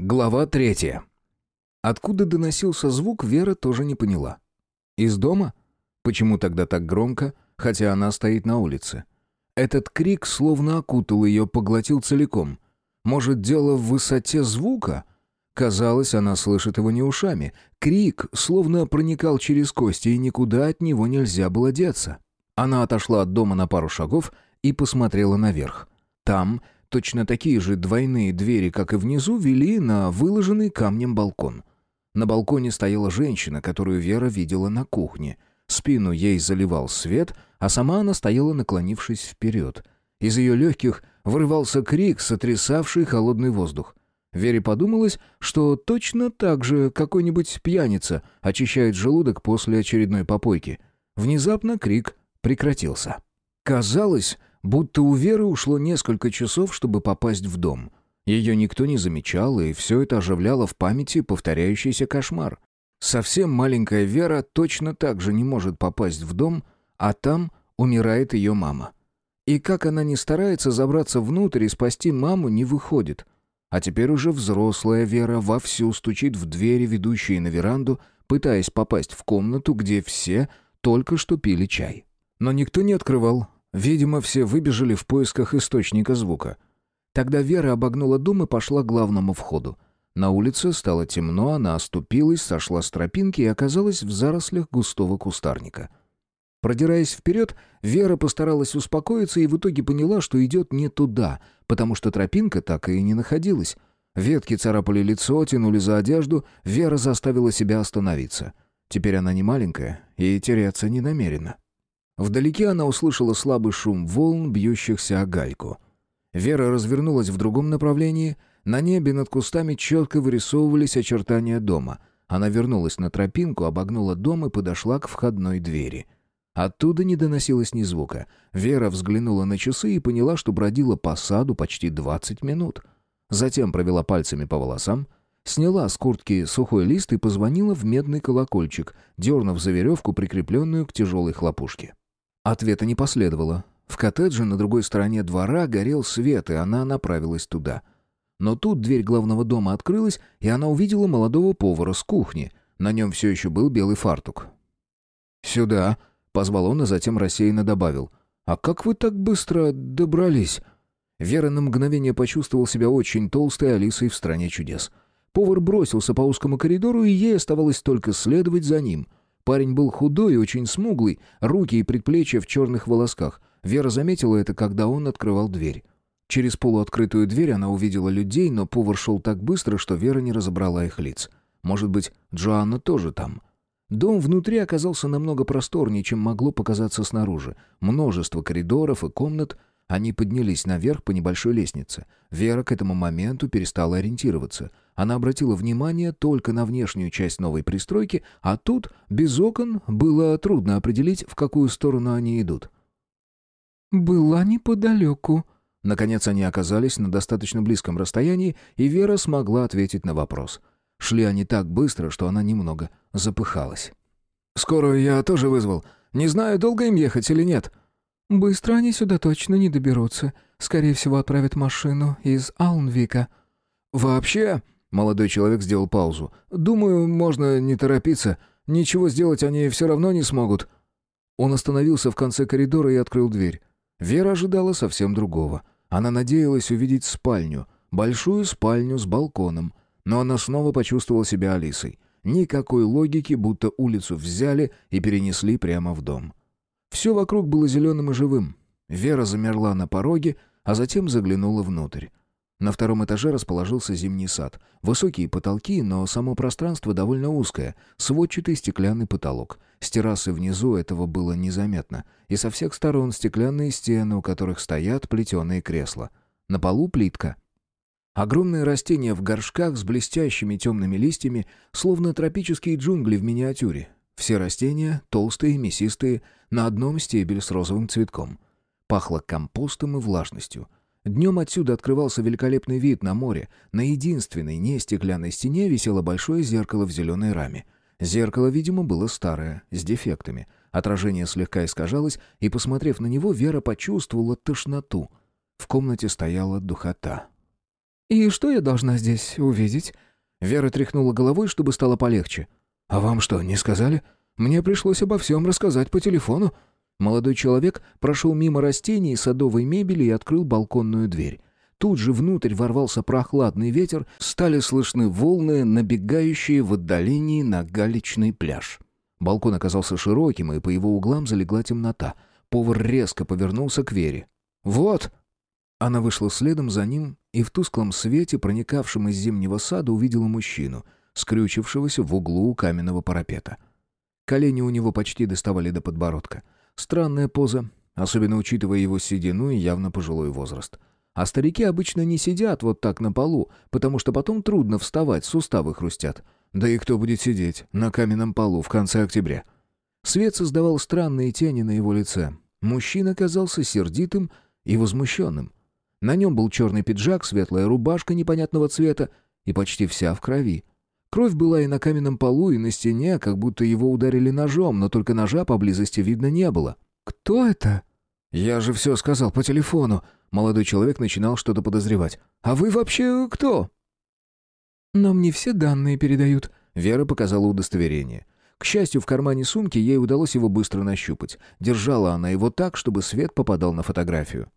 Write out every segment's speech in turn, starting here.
Глава третья. Откуда доносился звук, Вера тоже не поняла. Из дома? Почему тогда так громко, хотя она стоит на улице? Этот крик словно окутал ее, поглотил целиком. Может, дело в высоте звука? Казалось, она слышит его не ушами. Крик словно проникал через кости, и никуда от него нельзя было деться. Она отошла от дома на пару шагов и посмотрела наверх. Там Точно такие же двойные двери, как и внизу, вели на выложенный камнем балкон. На балконе стояла женщина, которую Вера видела на кухне. Спину ей заливал свет, а сама она стояла, наклонившись вперед. Из ее легких вырывался крик, сотрясавший холодный воздух. Вере подумалось, что точно так же какой-нибудь пьяница очищает желудок после очередной попойки. Внезапно крик прекратился. Казалось, Будто у Веры ушло несколько часов, чтобы попасть в дом. Ее никто не замечал, и все это оживляло в памяти повторяющийся кошмар. Совсем маленькая Вера точно так же не может попасть в дом, а там умирает ее мама. И как она не старается забраться внутрь и спасти маму, не выходит. А теперь уже взрослая Вера вовсю стучит в двери, ведущие на веранду, пытаясь попасть в комнату, где все только что пили чай. Но никто не открывал, Видимо, все выбежали в поисках источника звука. Тогда Вера обогнула дом и пошла к главному входу. На улице стало темно, она оступилась, сошла с тропинки и оказалась в зарослях густого кустарника. Продираясь вперед, Вера постаралась успокоиться и в итоге поняла, что идет не туда, потому что тропинка так и не находилась. Ветки царапали лицо, тянули за одежду, Вера заставила себя остановиться. Теперь она не маленькая и теряться не намерена. Вдалеке она услышала слабый шум волн, бьющихся о гальку. Вера развернулась в другом направлении. На небе над кустами четко вырисовывались очертания дома. Она вернулась на тропинку, обогнула дом и подошла к входной двери. Оттуда не доносилось ни звука. Вера взглянула на часы и поняла, что бродила по саду почти 20 минут. Затем провела пальцами по волосам, сняла с куртки сухой лист и позвонила в медный колокольчик, дернув за веревку, прикрепленную к тяжелой хлопушке. Ответа не последовало. В коттедже на другой стороне двора горел свет, и она направилась туда. Но тут дверь главного дома открылась, и она увидела молодого повара с кухни. На нем все еще был белый фартук. «Сюда», — позвал он, а затем рассеянно добавил. «А как вы так быстро добрались?» Вера на мгновение почувствовал себя очень толстой Алисой в «Стране чудес». Повар бросился по узкому коридору, и ей оставалось только следовать за ним — Парень был худой и очень смуглый, руки и предплечья в черных волосках. Вера заметила это, когда он открывал дверь. Через полуоткрытую дверь она увидела людей, но повар шел так быстро, что Вера не разобрала их лиц. Может быть, Джоанна тоже там. Дом внутри оказался намного просторнее, чем могло показаться снаружи. Множество коридоров и комнат, они поднялись наверх по небольшой лестнице. Вера к этому моменту перестала ориентироваться. Она обратила внимание только на внешнюю часть новой пристройки, а тут, без окон, было трудно определить, в какую сторону они идут. «Была неподалеку». Наконец они оказались на достаточно близком расстоянии, и Вера смогла ответить на вопрос. Шли они так быстро, что она немного запыхалась. «Скорую я тоже вызвал. Не знаю, долго им ехать или нет», «Быстро они сюда точно не доберутся. Скорее всего, отправят машину из Алнвика». «Вообще...» — молодой человек сделал паузу. «Думаю, можно не торопиться. Ничего сделать они все равно не смогут». Он остановился в конце коридора и открыл дверь. Вера ожидала совсем другого. Она надеялась увидеть спальню. Большую спальню с балконом. Но она снова почувствовала себя Алисой. Никакой логики, будто улицу взяли и перенесли прямо в дом. Все вокруг было зеленым и живым. Вера замерла на пороге, а затем заглянула внутрь. На втором этаже расположился зимний сад. Высокие потолки, но само пространство довольно узкое, сводчатый стеклянный потолок. С террасы внизу этого было незаметно. И со всех сторон стеклянные стены, у которых стоят плетеные кресла. На полу плитка. Огромные растения в горшках с блестящими темными листьями, словно тропические джунгли в миниатюре. Все растения, толстые, мясистые, на одном стебель с розовым цветком. Пахло компостом и влажностью. Днем отсюда открывался великолепный вид на море. На единственной не стеклянной стене висело большое зеркало в зеленой раме. Зеркало, видимо, было старое, с дефектами. Отражение слегка искажалось, и, посмотрев на него, Вера почувствовала тошноту. В комнате стояла духота. «И что я должна здесь увидеть?» Вера тряхнула головой, чтобы стало полегче. «А вам что, не сказали? Мне пришлось обо всем рассказать по телефону». Молодой человек прошел мимо растений и садовой мебели и открыл балконную дверь. Тут же внутрь ворвался прохладный ветер, стали слышны волны, набегающие в отдалении на галечный пляж. Балкон оказался широким, и по его углам залегла темнота. Повар резко повернулся к Вере. «Вот!» Она вышла следом за ним и в тусклом свете, проникавшем из зимнего сада, увидела мужчину, скрючившегося в углу у каменного парапета. Колени у него почти доставали до подбородка. Странная поза, особенно учитывая его седину и явно пожилой возраст. А старики обычно не сидят вот так на полу, потому что потом трудно вставать, суставы хрустят. Да и кто будет сидеть на каменном полу в конце октября? Свет создавал странные тени на его лице. Мужчина казался сердитым и возмущенным. На нем был черный пиджак, светлая рубашка непонятного цвета и почти вся в крови. Кровь была и на каменном полу, и на стене, как будто его ударили ножом, но только ножа поблизости видно не было. «Кто это?» «Я же все сказал по телефону». Молодой человек начинал что-то подозревать. «А вы вообще кто?» «Нам не все данные передают». Вера показала удостоверение. К счастью, в кармане сумки ей удалось его быстро нащупать. Держала она его так, чтобы свет попадал на фотографию.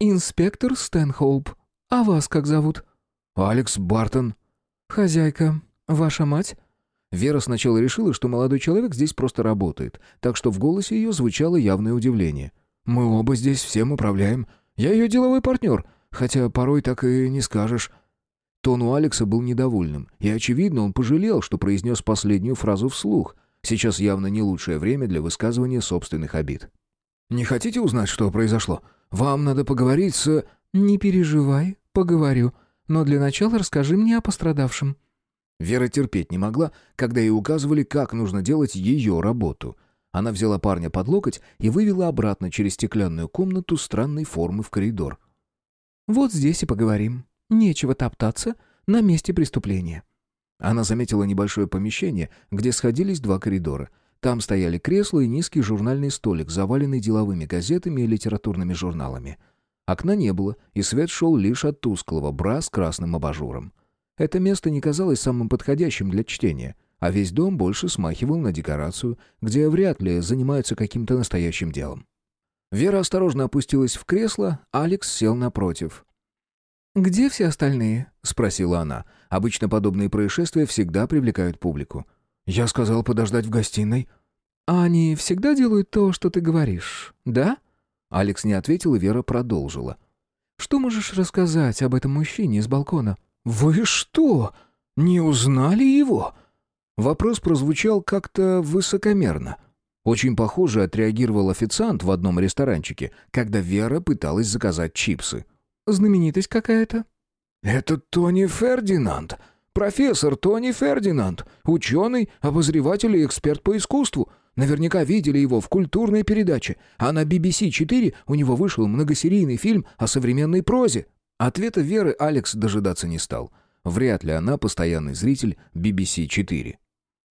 «Инспектор Стэнхоуп. А вас как зовут?» «Алекс Бартон». «Хозяйка. Ваша мать?» Вера сначала решила, что молодой человек здесь просто работает, так что в голосе ее звучало явное удивление. «Мы оба здесь всем управляем. Я ее деловой партнер, хотя порой так и не скажешь». Тон у Алекса был недовольным, и, очевидно, он пожалел, что произнес последнюю фразу вслух. Сейчас явно не лучшее время для высказывания собственных обид. «Не хотите узнать, что произошло? Вам надо поговорить с...» «Не переживай, поговорю. Но для начала расскажи мне о пострадавшем». Вера терпеть не могла, когда ей указывали, как нужно делать ее работу. Она взяла парня под локоть и вывела обратно через стеклянную комнату странной формы в коридор. «Вот здесь и поговорим. Нечего топтаться на месте преступления». Она заметила небольшое помещение, где сходились два коридора — там стояли кресла и низкий журнальный столик, заваленный деловыми газетами и литературными журналами. Окна не было, и свет шел лишь от тусклого бра с красным абажуром. Это место не казалось самым подходящим для чтения, а весь дом больше смахивал на декорацию, где вряд ли занимаются каким-то настоящим делом. Вера осторожно опустилась в кресло, Алекс сел напротив. «Где все остальные?» — спросила она. Обычно подобные происшествия всегда привлекают публику. «Я сказал подождать в гостиной». «А они всегда делают то, что ты говоришь, да?» Алекс не ответил, и Вера продолжила. «Что можешь рассказать об этом мужчине с балкона?» «Вы что, не узнали его?» Вопрос прозвучал как-то высокомерно. Очень похоже отреагировал официант в одном ресторанчике, когда Вера пыталась заказать чипсы. «Знаменитость какая-то?» «Это Тони Фердинанд», Профессор Тони Фердинанд, ученый, обозреватель и эксперт по искусству. Наверняка видели его в культурной передаче, а на BBC 4 у него вышел многосерийный фильм о современной прозе. Ответа Веры Алекс дожидаться не стал. Вряд ли она постоянный зритель BBC 4.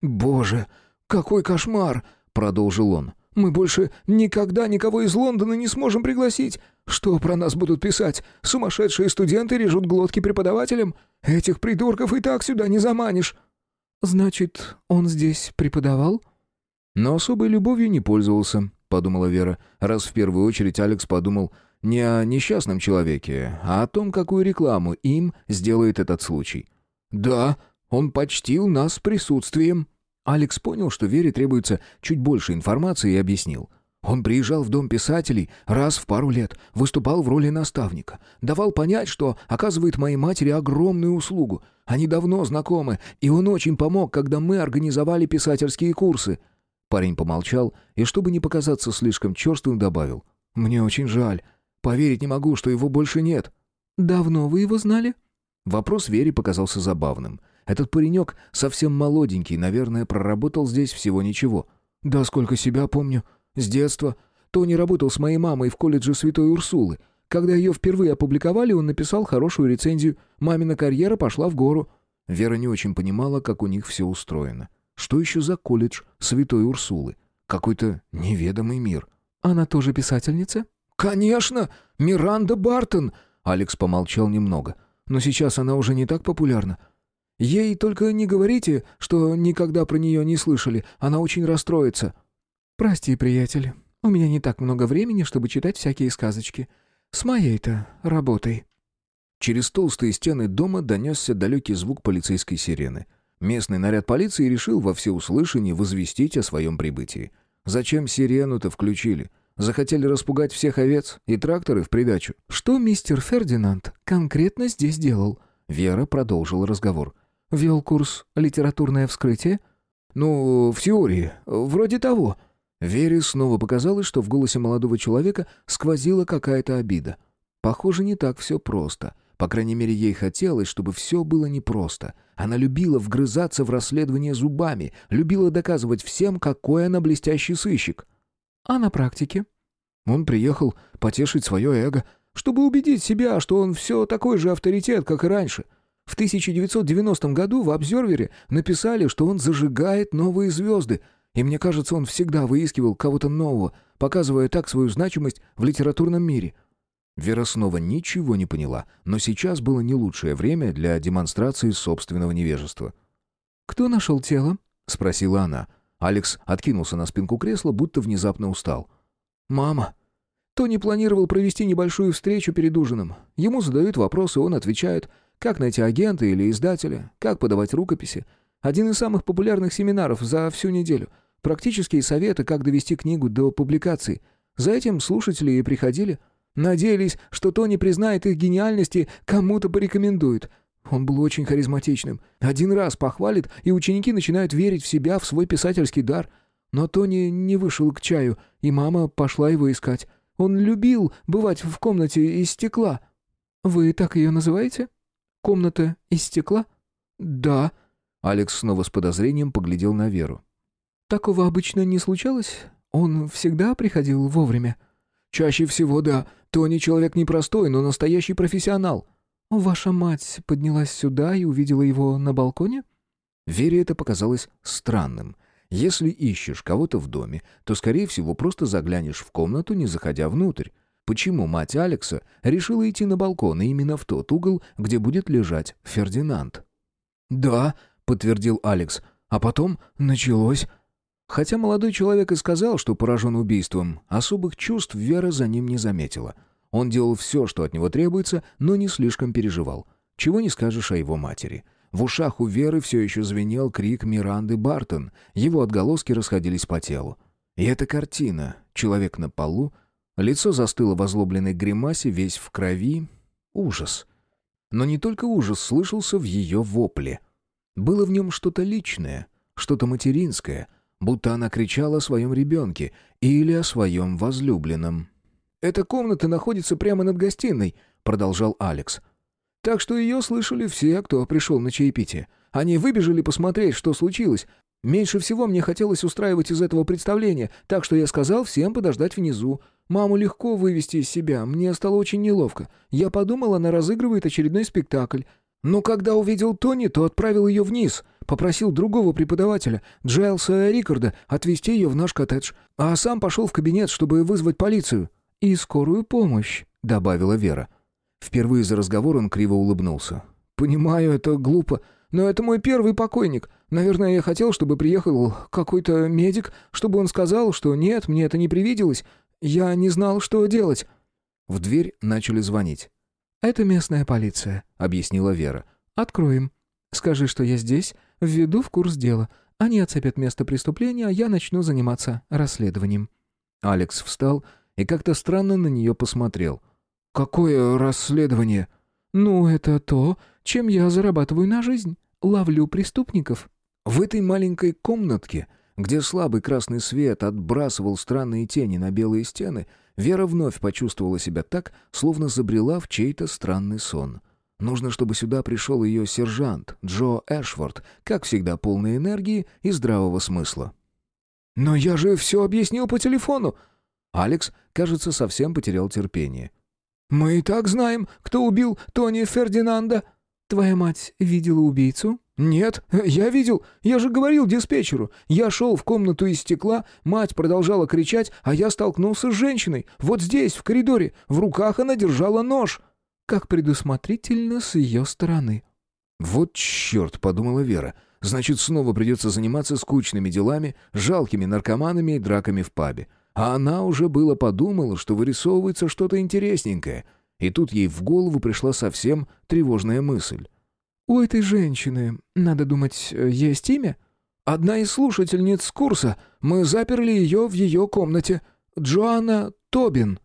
«Боже, какой кошмар!» — продолжил он. Мы больше никогда никого из Лондона не сможем пригласить. Что про нас будут писать? Сумасшедшие студенты режут глотки преподавателям? Этих придурков и так сюда не заманишь». «Значит, он здесь преподавал?» «Но особой любовью не пользовался», — подумала Вера, раз в первую очередь Алекс подумал не о несчастном человеке, а о том, какую рекламу им сделает этот случай. «Да, он почтил нас присутствием». Алекс понял, что Вере требуется чуть больше информации и объяснил. Он приезжал в дом писателей раз в пару лет, выступал в роли наставника, давал понять, что оказывает моей матери огромную услугу. Они давно знакомы, и он очень помог, когда мы организовали писательские курсы. Парень помолчал и, чтобы не показаться слишком черствым, добавил. «Мне очень жаль. Поверить не могу, что его больше нет». «Давно вы его знали?» Вопрос Вере показался забавным — этот паренек совсем молоденький, наверное, проработал здесь всего ничего. Да сколько себя помню. С детства. Тони работал с моей мамой в колледже Святой Урсулы. Когда ее впервые опубликовали, он написал хорошую рецензию. Мамина карьера пошла в гору. Вера не очень понимала, как у них все устроено. Что еще за колледж Святой Урсулы? Какой-то неведомый мир. «Она тоже писательница?» «Конечно! Миранда Бартон!» Алекс помолчал немного. Но сейчас она уже не так популярна. Ей только не говорите, что никогда про нее не слышали, она очень расстроится». «Прости, приятель, у меня не так много времени, чтобы читать всякие сказочки. С моей-то работой». Через толстые стены дома донесся далекий звук полицейской сирены. Местный наряд полиции решил во всеуслышание возвестить о своем прибытии. Зачем сирену-то включили? Захотели распугать всех овец и тракторы в придачу. «Что мистер Фердинанд конкретно здесь делал?» Вера продолжила разговор. «Вел курс «Литературное вскрытие»?» «Ну, в теории. Вроде того». Вере снова показалось, что в голосе молодого человека сквозила какая-то обида. Похоже, не так все просто. По крайней мере, ей хотелось, чтобы все было непросто. Она любила вгрызаться в расследование зубами, любила доказывать всем, какой она блестящий сыщик. А на практике? Он приехал потешить свое эго, чтобы убедить себя, что он все такой же авторитет, как и раньше. В 1990 году в «Обзервере» написали, что он зажигает новые звезды, и мне кажется, он всегда выискивал кого-то нового, показывая так свою значимость в литературном мире. Вера снова ничего не поняла, но сейчас было не лучшее время для демонстрации собственного невежества. «Кто нашел тело?» — спросила она. Алекс откинулся на спинку кресла, будто внезапно устал. «Мама!» Тони планировал провести небольшую встречу перед ужином. Ему задают вопросы, он отвечает, как найти агента или издателя, как подавать рукописи. Один из самых популярных семинаров за всю неделю. Практические советы, как довести книгу до публикации. За этим слушатели и приходили. Надеялись, что Тони признает их гениальности, кому-то порекомендует. Он был очень харизматичным. Один раз похвалит, и ученики начинают верить в себя, в свой писательский дар. Но Тони не вышел к чаю, и мама пошла его искать. Он любил бывать в комнате из стекла. «Вы так ее называете? Комната из стекла?» «Да». Алекс снова с подозрением поглядел на Веру. «Такого обычно не случалось? Он всегда приходил вовремя?» «Чаще всего, да. Тони человек непростой, но настоящий профессионал». «Ваша мать поднялась сюда и увидела его на балконе?» Вере это показалось странным. Если ищешь кого-то в доме, то, скорее всего, просто заглянешь в комнату, не заходя внутрь. Почему мать Алекса решила идти на балкон и именно в тот угол, где будет лежать Фердинанд? «Да», — подтвердил Алекс, — «а потом началось...» Хотя молодой человек и сказал, что поражен убийством, особых чувств Вера за ним не заметила — он делал все, что от него требуется, но не слишком переживал. Чего не скажешь о его матери. В ушах у Веры все еще звенел крик Миранды Бартон. Его отголоски расходились по телу. И эта картина. Человек на полу. Лицо застыло в озлобленной гримасе, весь в крови. Ужас. Но не только ужас слышался в ее вопле. Было в нем что-то личное, что-то материнское, будто она кричала о своем ребенке или о своем возлюбленном. «Эта комната находится прямо над гостиной», — продолжал Алекс. «Так что ее слышали все, кто пришел на чаепитие. Они выбежали посмотреть, что случилось. Меньше всего мне хотелось устраивать из этого представления, так что я сказал всем подождать внизу. Маму легко вывести из себя, мне стало очень неловко. Я подумал, она разыгрывает очередной спектакль. Но когда увидел Тони, то отправил ее вниз. Попросил другого преподавателя, Джайлса Рикарда, отвезти ее в наш коттедж. А сам пошел в кабинет, чтобы вызвать полицию. «И скорую помощь», — добавила Вера. Впервые за разговор он криво улыбнулся. «Понимаю, это глупо, но это мой первый покойник. Наверное, я хотел, чтобы приехал какой-то медик, чтобы он сказал, что нет, мне это не привиделось. Я не знал, что делать». В дверь начали звонить. «Это местная полиция», — объяснила Вера. «Откроем. Скажи, что я здесь, введу в курс дела. Они оцепят место преступления, а я начну заниматься расследованием». Алекс встал и как-то странно на нее посмотрел. «Какое расследование?» «Ну, это то, чем я зарабатываю на жизнь. Ловлю преступников». В этой маленькой комнатке, где слабый красный свет отбрасывал странные тени на белые стены, Вера вновь почувствовала себя так, словно забрела в чей-то странный сон. Нужно, чтобы сюда пришел ее сержант, Джо Эшфорд, как всегда полный энергии и здравого смысла. «Но я же все объяснил по телефону!» Алекс, кажется, совсем потерял терпение. «Мы и так знаем, кто убил Тони Фердинанда». «Твоя мать видела убийцу?» «Нет, я видел. Я же говорил диспетчеру. Я шел в комнату из стекла, мать продолжала кричать, а я столкнулся с женщиной. Вот здесь, в коридоре. В руках она держала нож». как предусмотрительно с ее стороны». «Вот черт», — подумала Вера. «Значит, снова придется заниматься скучными делами, жалкими наркоманами и драками в пабе. А она уже было подумала, что вырисовывается что-то интересненькое. И тут ей в голову пришла совсем тревожная мысль. «У этой женщины, надо думать, есть имя?» «Одна из слушательниц курса. Мы заперли ее в ее комнате. Джоанна Тобин».